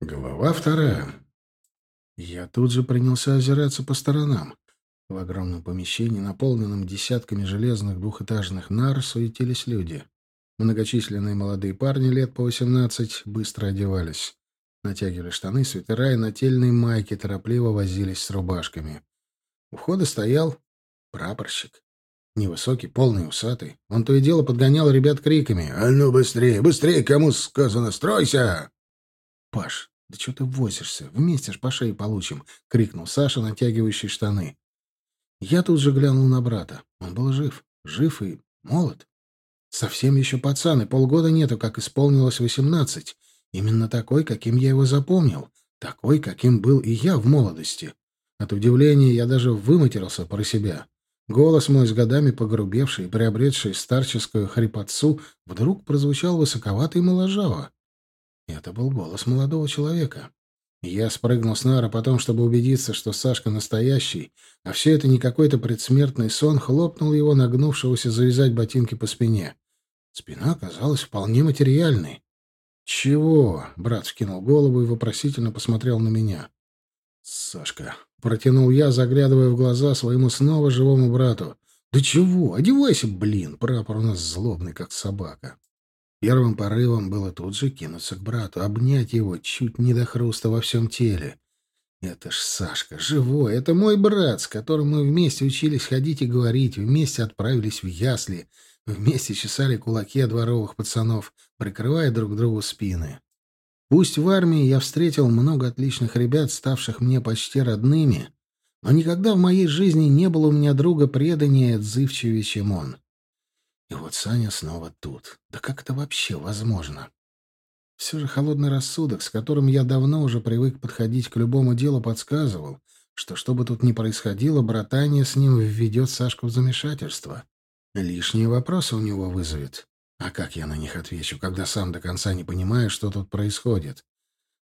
Глава вторая. Я тут же принялся озираться по сторонам. В огромном помещении, наполненном десятками железных двухэтажных нар, суетились люди. Многочисленные молодые парни лет по восемнадцать быстро одевались. Натягивали штаны, свитера и нательные майки, торопливо возились с рубашками. У входа стоял прапорщик. Невысокий, полный, усатый. Он то и дело подгонял ребят криками. «А ну быстрее, быстрее, кому сказано, стройся!» «Паш, да что ты возишься? Вместе ж по шее получим!» — крикнул Саша, натягивающий штаны. Я тут же глянул на брата. Он был жив. Жив и молод. Совсем еще пацан, и полгода нету, как исполнилось восемнадцать. Именно такой, каким я его запомнил. Такой, каким был и я в молодости. От удивления я даже выматерился про себя. Голос мой с годами погрубевший и приобретший старческую хрипотцу вдруг прозвучал высоковато и моложаво. Это был голос молодого человека. Я спрыгнул с нара потом, чтобы убедиться, что Сашка настоящий, а все это не какой-то предсмертный сон, хлопнул его, нагнувшегося завязать ботинки по спине. Спина оказалась вполне материальной. «Чего?» — брат скинул голову и вопросительно посмотрел на меня. «Сашка», — протянул я, заглядывая в глаза своему снова живому брату. «Да чего? Одевайся, блин! Прапор у нас злобный, как собака». Первым порывом было тут же кинуться к брату, обнять его чуть не до хруста во всем теле. Это ж Сашка, живой, это мой брат, с которым мы вместе учились ходить и говорить, вместе отправились в ясли, вместе чесали кулаки дворовых пацанов, прикрывая друг другу спины. Пусть в армии я встретил много отличных ребят, ставших мне почти родными, но никогда в моей жизни не было у меня друга преданнее отзывчивее, чем он. И вот Саня снова тут. Да как это вообще возможно? Все же холодный рассудок, с которым я давно уже привык подходить к любому делу, подсказывал, что что бы тут ни происходило, братание с ним введет Сашку в замешательство. Лишние вопросы у него вызовет. А как я на них отвечу, когда сам до конца не понимаю, что тут происходит?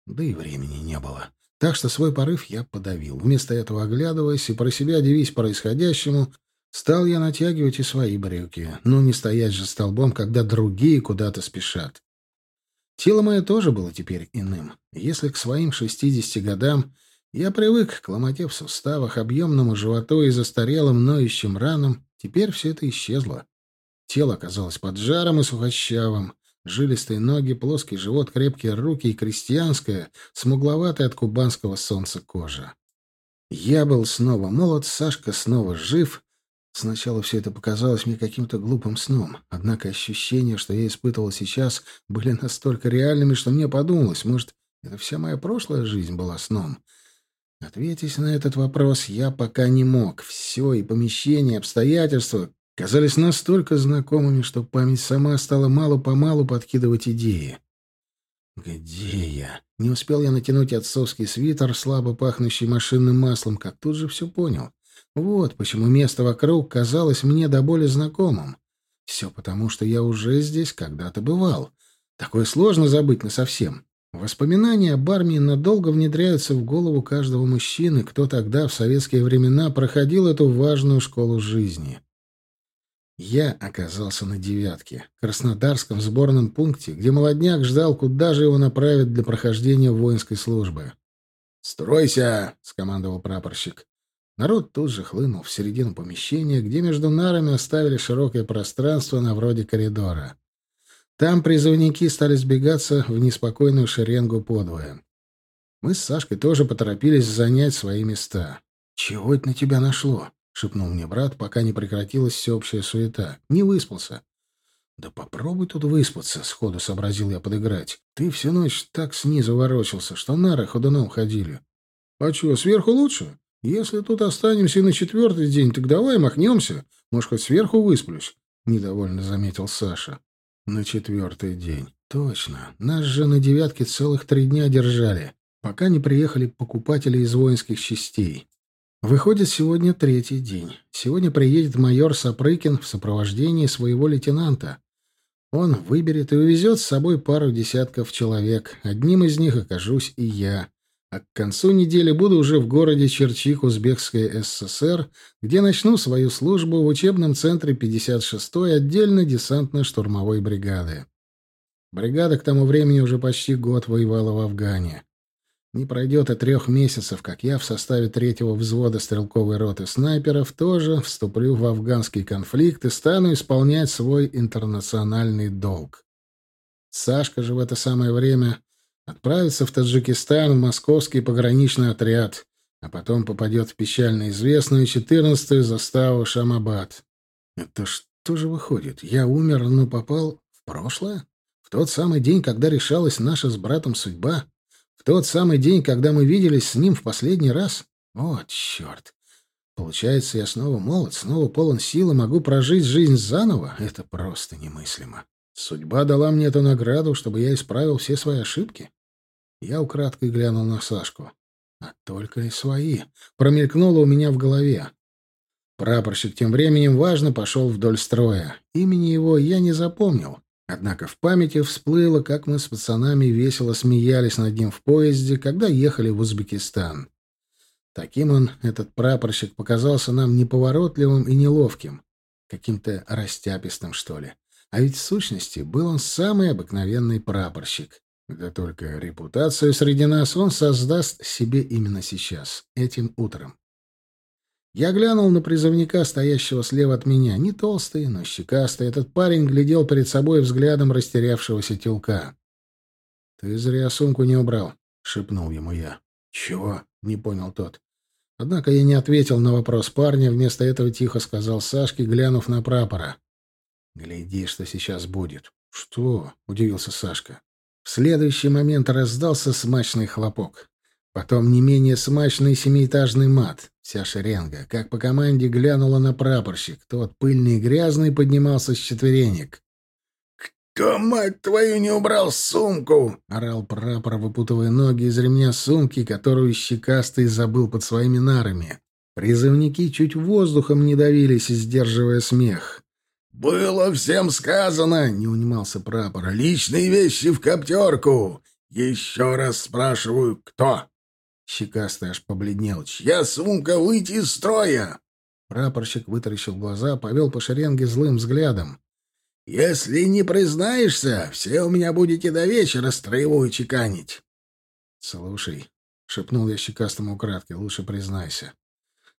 Да и времени не было. Так что свой порыв я подавил. Вместо этого, оглядываясь и про себя дивись происходящему, Стал я натягивать и свои брюки. Ну, не стоять же столбом, когда другие куда-то спешат. Тело мое тоже было теперь иным. Если к своим шестидесяти годам я привык к ломоте в суставах, объемному животу и застарелым ноющим ранам, теперь все это исчезло. Тело оказалось под жаром и сухощавым. Жилистые ноги, плоский живот, крепкие руки и крестьянская, смугловатая от кубанского солнца кожа. Я был снова молод, Сашка снова жив, Сначала все это показалось мне каким-то глупым сном, однако ощущения, что я испытывал сейчас, были настолько реальными, что мне подумалось, может, это вся моя прошлая жизнь была сном. Ответить на этот вопрос я пока не мог. Все, и помещение, и обстоятельства казались настолько знакомыми, что память сама стала мало-помалу подкидывать идеи. Где я? Не успел я натянуть отцовский свитер, слабо пахнущий машинным маслом, как тут же все понял. Вот почему место вокруг казалось мне до боли знакомым. Все потому, что я уже здесь когда-то бывал. Такое сложно забыть насовсем. Воспоминания об армии надолго внедряются в голову каждого мужчины, кто тогда, в советские времена, проходил эту важную школу жизни. Я оказался на «девятке», Краснодарском сборном пункте, где молодняк ждал, куда же его направят для прохождения воинской службы. «Стройся!» — скомандовал прапорщик. Народ тут же хлынул в середину помещения, где между нарами оставили широкое пространство на вроде коридора. Там призывники стали сбегаться в неспокойную шеренгу подвое. Мы с Сашкой тоже поторопились занять свои места. «Чего это на тебя нашло?» — шепнул мне брат, пока не прекратилась всеобщая суета. «Не выспался». «Да попробуй тут выспаться», — сходу сообразил я подыграть. «Ты всю ночь так снизу ворочался, что нары ходуном ходили». «А чего, сверху лучше?» Если тут останемся и на четвертый день, так давай махнемся. Может, хоть сверху высплюсь, — недовольно заметил Саша. На четвертый день. Точно. Нас же на девятке целых три дня держали, пока не приехали покупатели из воинских частей. Выходит, сегодня третий день. Сегодня приедет майор Сапрыкин в сопровождении своего лейтенанта. Он выберет и увезет с собой пару десятков человек. Одним из них окажусь и я а к концу недели буду уже в городе Черчик Узбекской ССР, где начну свою службу в учебном центре 56-й отдельно десантно-штурмовой бригады. Бригада к тому времени уже почти год воевала в Афгане. Не пройдет и трех месяцев, как я в составе третьего взвода стрелковой роты снайперов тоже вступлю в афганский конфликт и стану исполнять свой интернациональный долг. Сашка же в это самое время отправится в Таджикистан в московский пограничный отряд, а потом попадет в печально известную 14-ю заставу Шамабад. Это что же выходит? Я умер, но попал в прошлое? В тот самый день, когда решалась наша с братом судьба? В тот самый день, когда мы виделись с ним в последний раз? О, черт! Получается, я снова молод, снова полон сил и могу прожить жизнь заново? Это просто немыслимо. Судьба дала мне эту награду, чтобы я исправил все свои ошибки. Я украдкой глянул на Сашку. А только и свои. Промелькнуло у меня в голове. Прапорщик тем временем важно пошел вдоль строя. Имени его я не запомнил. Однако в памяти всплыло, как мы с пацанами весело смеялись над ним в поезде, когда ехали в Узбекистан. Таким он, этот прапорщик, показался нам неповоротливым и неловким. Каким-то растяпистым, что ли. А ведь в сущности был он самый обыкновенный прапорщик. Да только репутацию среди нас он создаст себе именно сейчас, этим утром. Я глянул на призывника, стоящего слева от меня. Не толстый, но щекастый. Этот парень глядел перед собой взглядом растерявшегося телка. — Ты зря сумку не убрал, — шепнул ему я. — Чего? — не понял тот. Однако я не ответил на вопрос парня, вместо этого тихо сказал Сашке, глянув на прапора. — Гляди, что сейчас будет. — Что? — удивился Сашка. В следующий момент раздался смачный хлопок. Потом не менее смачный семиэтажный мат. Вся шеренга, как по команде, глянула на прапорщик. Тот, пыльный и грязный, поднимался с четверенек. «Кто, мать твою, не убрал сумку?» — орал прапор, выпутывая ноги из ремня сумки, которую щекастый забыл под своими нарами. Призывники чуть воздухом не давились, сдерживая смех. «Было всем сказано!» — не унимался прапор. «Личные вещи в коптерку! Еще раз спрашиваю, кто?» Щекастый аж побледнел. «Чья сумка выйти из строя?» Прапорщик вытаращил глаза, повел по шеренге злым взглядом. «Если не признаешься, все у меня будете до вечера строевую чеканить». «Слушай», — шепнул я щекастому украдкой, — «лучше признайся».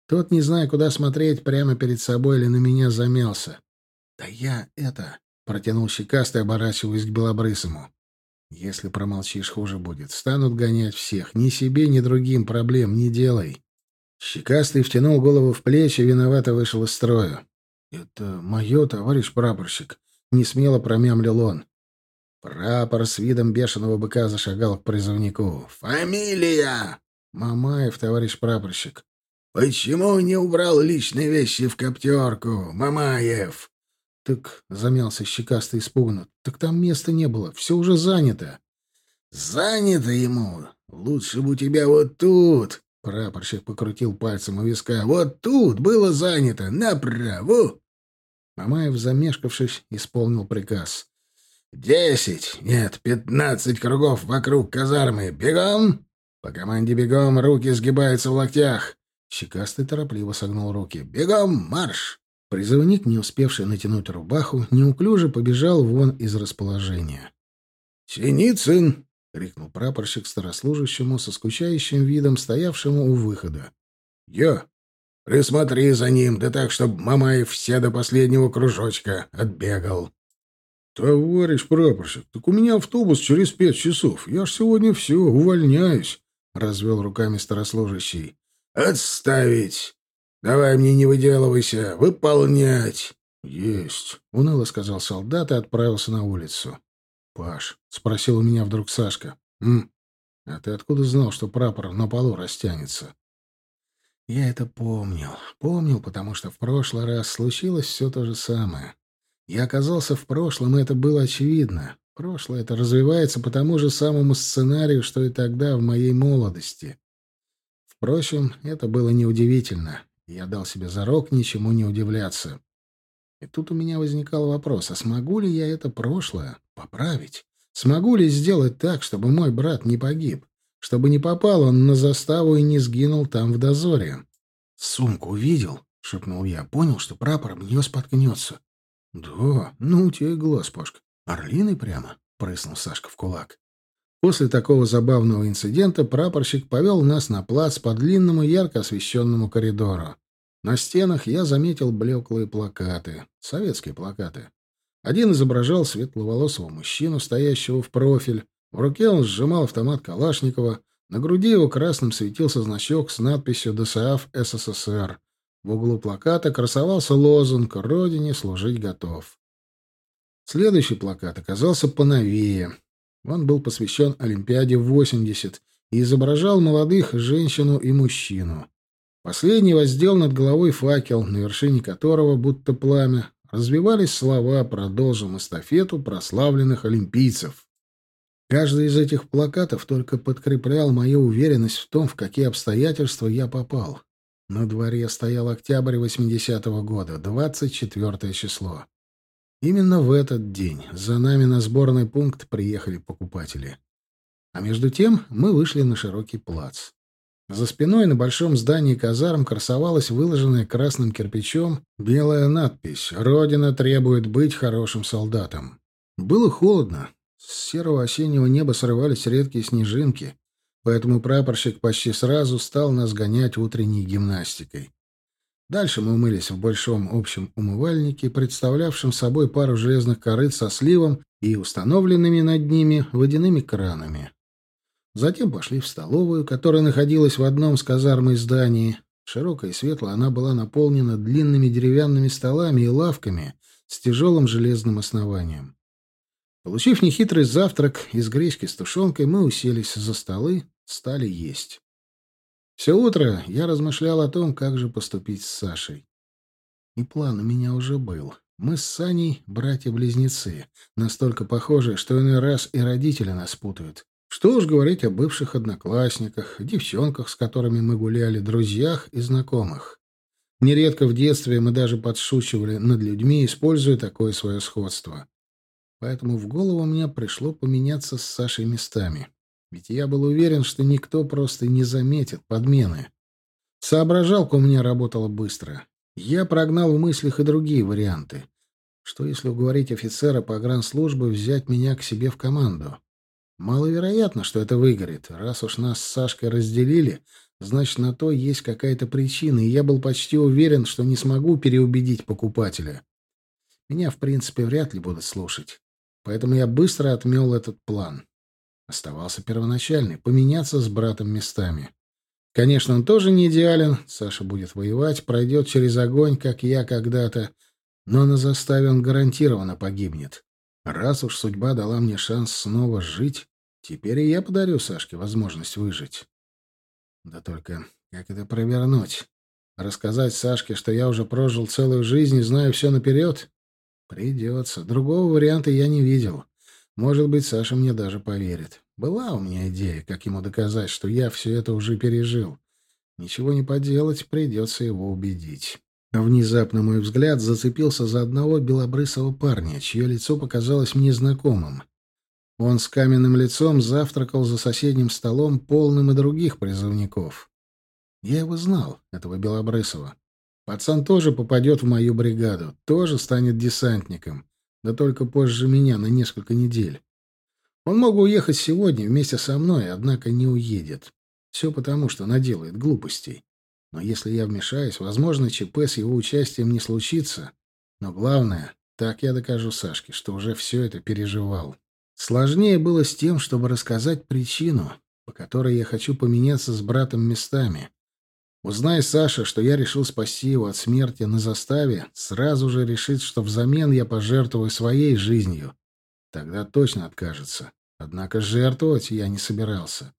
Тот, не зная, куда смотреть, прямо перед собой или на меня замялся. «Да я это...» — протянул щекастый, оборачиваясь к белобрысому. Если промолчишь, хуже будет. Станут гонять всех. Ни себе, ни другим проблем не делай. Щекастый втянул голову в плечи, виновато вышел из строя. — Это мое, товарищ прапорщик. Не смело промямлил он. Прапор с видом бешеного быка зашагал к призывнику. «Фамилия!» «Мамаев, товарищ прапорщик». «Почему не убрал личные вещи в коптерку, Мамаев?» «Так...» — замялся щекастый испуганно. «Так там места не было. Все уже занято». «Занято ему? Лучше бы у тебя вот тут...» Прапорщик покрутил пальцем у виска. «Вот тут было занято. Направо!» Мамаев, замешкавшись, исполнил приказ. «Десять, нет, пятнадцать кругов вокруг казармы. Бегом!» По команде «Бегом!» руки сгибаются в локтях. Щекастый торопливо согнул руки. «Бегом! Марш!» Призывник, не успевший натянуть рубаху, неуклюже побежал вон из расположения. «Синицын!» — крикнул прапорщик старослужащему со скучающим видом, стоявшему у выхода. «Я! Присмотри за ним, да так, чтобы Мамаев все до последнего кружочка отбегал». «Товарищ прапорщик, так у меня автобус через пять часов. Я ж сегодня все, увольняюсь», — развел руками старослужащий. «Отставить! Давай мне не выделывайся, выполнять. Есть, уныло сказал солдат и отправился на улицу. Паш, спросил у меня вдруг Сашка. М? А ты откуда знал, что прапор на полу растянется? Я это помнил. Помнил, потому что в прошлый раз случилось все то же самое. Я оказался в прошлом, и это было очевидно. Прошлое это развивается по тому же самому сценарию, что и тогда, в моей молодости. Впрочем, это было неудивительно. Я дал себе зарок ничему не удивляться. И тут у меня возникал вопрос, а смогу ли я это прошлое поправить? Смогу ли сделать так, чтобы мой брат не погиб? Чтобы не попал он на заставу и не сгинул там в дозоре? «Сумку увидел?» — шепнул я. «Понял, что прапор об нее споткнется». «Да, ну у тебя и глаз, Пашка. Орлиный прямо?» — прыснул Сашка в кулак. После такого забавного инцидента прапорщик повел нас на плац по длинному ярко освещенному коридору. На стенах я заметил блеклые плакаты, советские плакаты. Один изображал светловолосого мужчину, стоящего в профиль. В руке он сжимал автомат Калашникова. На груди его красным светился значок с надписью «ДСАФ СССР». В углу плаката красовался лозунг «Родине служить готов». Следующий плакат оказался поновее. Он был посвящен Олимпиаде 80 и изображал молодых женщину и мужчину. Последний воздел над головой факел, на вершине которого, будто пламя, развивались слова «Продолжим эстафету прославленных олимпийцев». Каждый из этих плакатов только подкреплял мою уверенность в том, в какие обстоятельства я попал. На дворе стоял октябрь 80-го года, 24 число. Именно в этот день за нами на сборный пункт приехали покупатели. А между тем мы вышли на широкий плац. За спиной на большом здании казарм красовалась выложенная красным кирпичом белая надпись «Родина требует быть хорошим солдатом». Было холодно. С серого осеннего неба срывались редкие снежинки, поэтому прапорщик почти сразу стал нас гонять утренней гимнастикой. Дальше мы умылись в большом общем умывальнике, представлявшем собой пару железных корыт со сливом и установленными над ними водяными кранами. Затем пошли в столовую, которая находилась в одном с казармой здании. Широкая и светлая она была наполнена длинными деревянными столами и лавками с тяжелым железным основанием. Получив нехитрый завтрак из гречки с тушенкой, мы уселись за столы, стали есть. Все утро я размышлял о том, как же поступить с Сашей. И план у меня уже был. Мы с Саней — братья-близнецы, настолько похожи, что иной раз и родители нас путают. Что уж говорить о бывших одноклассниках, девчонках, с которыми мы гуляли, друзьях и знакомых. Нередко в детстве мы даже подшучивали над людьми, используя такое свое сходство. Поэтому в голову мне пришло поменяться с Сашей местами. Ведь я был уверен, что никто просто не заметит подмены. Соображалка у меня работала быстро. Я прогнал в мыслях и другие варианты. Что если уговорить офицера погранслужбы взять меня к себе в команду? Маловероятно, что это выгорит. Раз уж нас с Сашкой разделили, значит, на то есть какая-то причина, и я был почти уверен, что не смогу переубедить покупателя. Меня, в принципе, вряд ли будут слушать. Поэтому я быстро отмел этот план. Оставался первоначальный — поменяться с братом местами. Конечно, он тоже не идеален. Саша будет воевать, пройдет через огонь, как я когда-то. Но на заставе он гарантированно погибнет. Раз уж судьба дала мне шанс снова жить, теперь и я подарю Сашке возможность выжить. Да только как это провернуть? Рассказать Сашке, что я уже прожил целую жизнь и знаю все наперед? Придется. Другого варианта я не видел. Может быть, Саша мне даже поверит. Была у меня идея, как ему доказать, что я все это уже пережил. Ничего не поделать, придется его убедить. Внезапно мой взгляд зацепился за одного белобрысого парня, чье лицо показалось мне знакомым. Он с каменным лицом завтракал за соседним столом, полным и других призывников. Я его знал, этого белобрысого. Пацан тоже попадет в мою бригаду, тоже станет десантником да только позже меня на несколько недель. Он мог уехать сегодня вместе со мной, однако не уедет. Все потому, что наделает глупостей. Но если я вмешаюсь, возможно, ЧП с его участием не случится. Но главное, так я докажу Сашке, что уже все это переживал. Сложнее было с тем, чтобы рассказать причину, по которой я хочу поменяться с братом местами. Узнай, Саша, что я решил спасти его от смерти на заставе, сразу же решит, что взамен я пожертвую своей жизнью. Тогда точно откажется. Однако жертвовать я не собирался.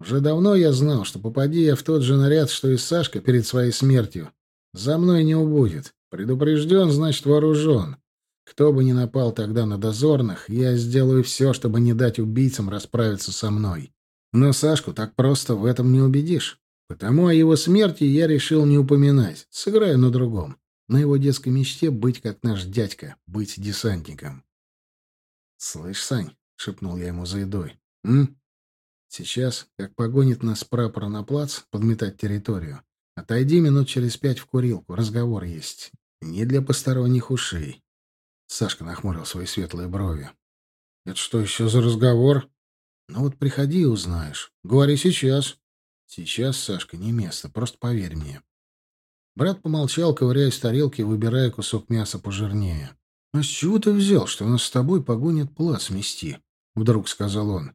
Уже давно я знал, что попади я в тот же наряд, что и Сашка перед своей смертью, за мной не убудет. Предупрежден, значит вооружен. Кто бы ни напал тогда на дозорных, я сделаю все, чтобы не дать убийцам расправиться со мной. Но Сашку так просто в этом не убедишь. Потому о его смерти я решил не упоминать. Сыграю на другом. На его детской мечте быть как наш дядька, быть десантником. «Слышь, Сань», — шепнул я ему за едой, — «м? Сейчас, как погонит нас прапор на плац, подметать территорию, отойди минут через пять в курилку, разговор есть. Не для посторонних ушей». Сашка нахмурил свои светлые брови. «Это что еще за разговор?» Ну вот приходи и узнаешь. Говори сейчас. Сейчас, Сашка, не место, просто поверь мне. Брат помолчал, ковыряясь в тарелке, выбирая кусок мяса пожирнее. «А с чего ты взял, что нас с тобой погонят плац мести?» — вдруг сказал он.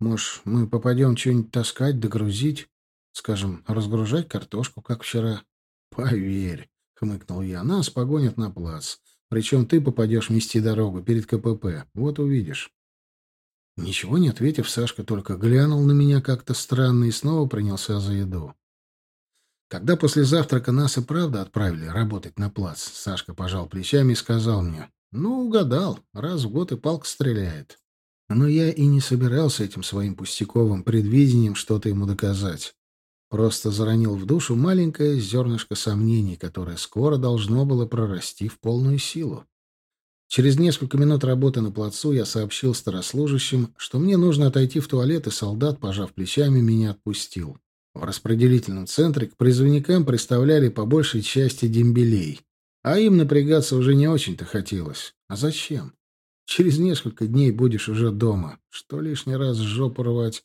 «Может, мы попадем что-нибудь таскать, догрузить? Скажем, разгружать картошку, как вчера?» «Поверь», — хмыкнул я, — «нас погонят на плац. Причем ты попадешь мести дорогу перед КПП. Вот увидишь». Ничего не ответив, Сашка только глянул на меня как-то странно и снова принялся за еду. Когда после завтрака нас и правда отправили работать на плац, Сашка пожал плечами и сказал мне, «Ну, угадал, раз в год и палка стреляет». Но я и не собирался этим своим пустяковым предвидением что-то ему доказать. Просто заронил в душу маленькое зернышко сомнений, которое скоро должно было прорасти в полную силу. Через несколько минут работы на плацу я сообщил старослужащим, что мне нужно отойти в туалет, и солдат, пожав плечами, меня отпустил. В распределительном центре к призывникам представляли по большей части дембелей. А им напрягаться уже не очень-то хотелось. А зачем? Через несколько дней будешь уже дома. Что лишний раз жопу рвать?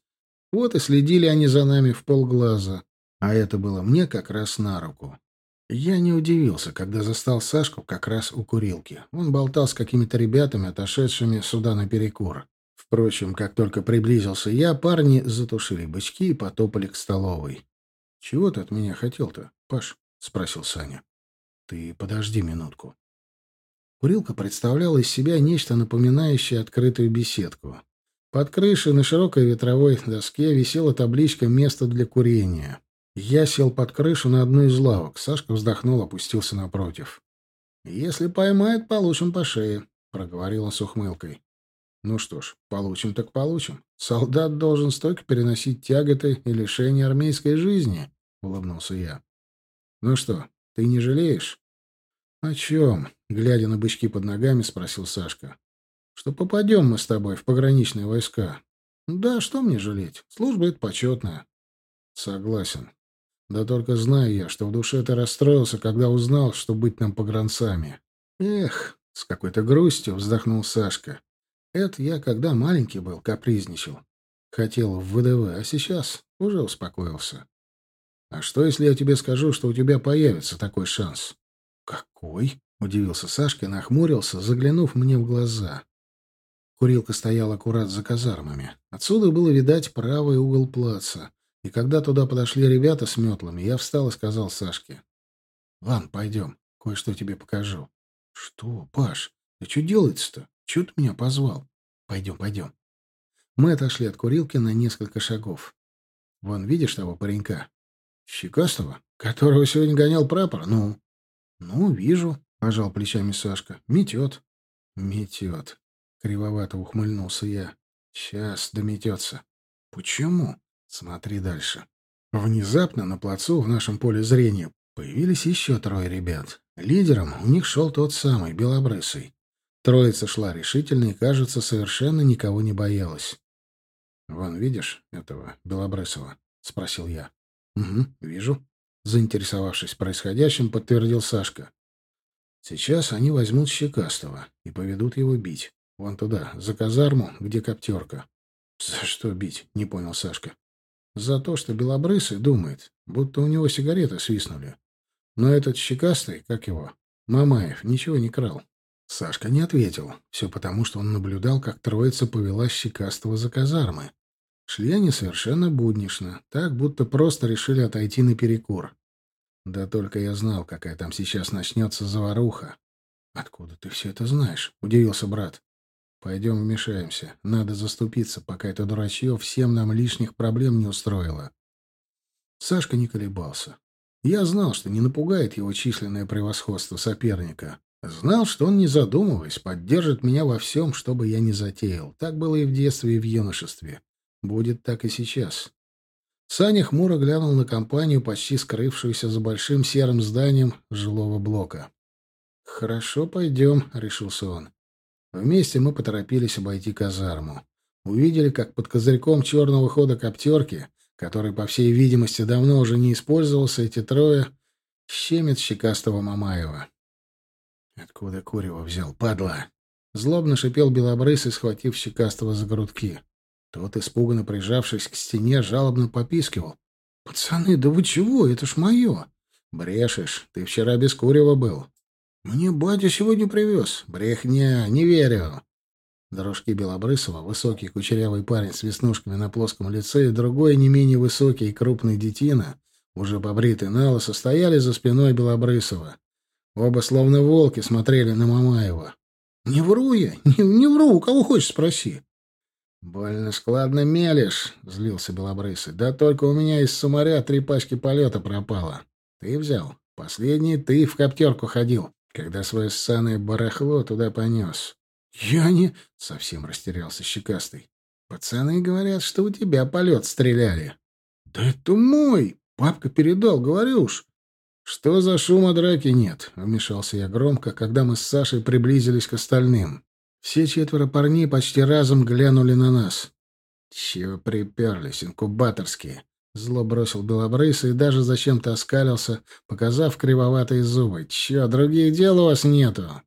Вот и следили они за нами в полглаза. А это было мне как раз на руку. Я не удивился, когда застал Сашку как раз у курилки. Он болтал с какими-то ребятами, отошедшими сюда на перекур. Впрочем, как только приблизился я, парни затушили бычки и потопали к столовой. — Чего ты от меня хотел-то, Паш? — спросил Саня. — Ты подожди минутку. Курилка представляла из себя нечто напоминающее открытую беседку. Под крышей на широкой ветровой доске висела табличка «Место для курения». Я сел под крышу на одну из лавок. Сашка вздохнул, опустился напротив. «Если поймает, получим по шее», — проговорил он с ухмылкой. «Ну что ж, получим так получим. Солдат должен стойко переносить тяготы и лишения армейской жизни», — улыбнулся я. «Ну что, ты не жалеешь?» «О чем?» — глядя на бычки под ногами, спросил Сашка. «Что попадем мы с тобой в пограничные войска?» «Да, что мне жалеть? Служба — это почетная». «Согласен. Да только знаю я, что в душе ты расстроился, когда узнал, что быть нам погранцами. Эх, с какой-то грустью вздохнул Сашка. Это я, когда маленький был, капризничал. Хотел в ВДВ, а сейчас уже успокоился. А что, если я тебе скажу, что у тебя появится такой шанс? Какой? Удивился Сашка и нахмурился, заглянув мне в глаза. Курилка стояла аккурат за казармами. Отсюда было видать правый угол плаца. И когда туда подошли ребята с метлами, я встал и сказал Сашке. — Ладно, пойдем, кое-что тебе покажу. — Что, Паш, ты что делается-то? Чего ты меня позвал? — Пойдем, пойдем. Мы отошли от курилки на несколько шагов. Вон, видишь того паренька? Щекастого, которого сегодня гонял прапор? Ну? Ну, вижу, — пожал плечами Сашка. Метет. Метет. Кривовато ухмыльнулся я. Сейчас дометется. Почему? Смотри дальше. Внезапно на плацу в нашем поле зрения появились еще трое ребят. Лидером у них шел тот самый, Белобрысый. Троица шла решительно и, кажется, совершенно никого не боялась. «Вон, видишь этого Белобрысова?» — спросил я. «Угу, вижу». Заинтересовавшись происходящим, подтвердил Сашка. «Сейчас они возьмут Щекастого и поведут его бить. Вон туда, за казарму, где коптерка». «За что бить?» — не понял Сашка. За то, что Белобрысый думает, будто у него сигареты свистнули. Но этот щекастый, как его, Мамаев, ничего не крал. Сашка не ответил. Все потому, что он наблюдал, как троица повела щекастого за казармы. Шли они совершенно буднично, так, будто просто решили отойти на перекур. Да только я знал, какая там сейчас начнется заваруха. «Откуда ты все это знаешь?» — удивился брат. Пойдем вмешаемся. Надо заступиться, пока это дурачье всем нам лишних проблем не устроило. Сашка не колебался. Я знал, что не напугает его численное превосходство соперника. Знал, что он, не задумываясь, поддержит меня во всем, что бы я ни затеял. Так было и в детстве, и в юношестве. Будет так и сейчас. Саня хмуро глянул на компанию, почти скрывшуюся за большим серым зданием жилого блока. «Хорошо, пойдем», — решился он. Вместе мы поторопились обойти казарму. Увидели, как под козырьком черного хода коптерки, который, по всей видимости, давно уже не использовался, эти трое щемят щекастого Мамаева. «Откуда Курева взял, падла?» Злобно шипел белобрысый, схватив щекастого за грудки. Тот, испуганно прижавшись к стене, жалобно попискивал. «Пацаны, да вы чего? Это ж мое!» «Брешешь. Ты вчера без курева был». «Мне батя сегодня привез». «Брехня. Не верю». Дорожки Белобрысова, высокий кучерявый парень с веснушками на плоском лице и другой, не менее высокий и крупный детина, уже побритый на лысо, стояли за спиной Белобрысова. Оба словно волки смотрели на Мамаева. «Не вру я, не, не вру, кого хочешь спроси». «Больно складно мелешь», — злился Белобрысый. «Да только у меня из сумаря три пачки полета пропало. Ты взял. Последний ты в коптерку ходил, когда свое ссаное барахло туда понес». «Я не...» — совсем растерялся Щекастый. «Пацаны говорят, что у тебя полет стреляли». «Да это мой! Папка передал, говорю уж». «Что за шума драки нет?» — вмешался я громко, когда мы с Сашей приблизились к остальным. Все четверо парней почти разом глянули на нас. «Чего приперлись, инкубаторские?» Зло бросил белобрысый и даже зачем-то оскалился, показав кривоватые зубы. «Чё, других дел у вас нету?»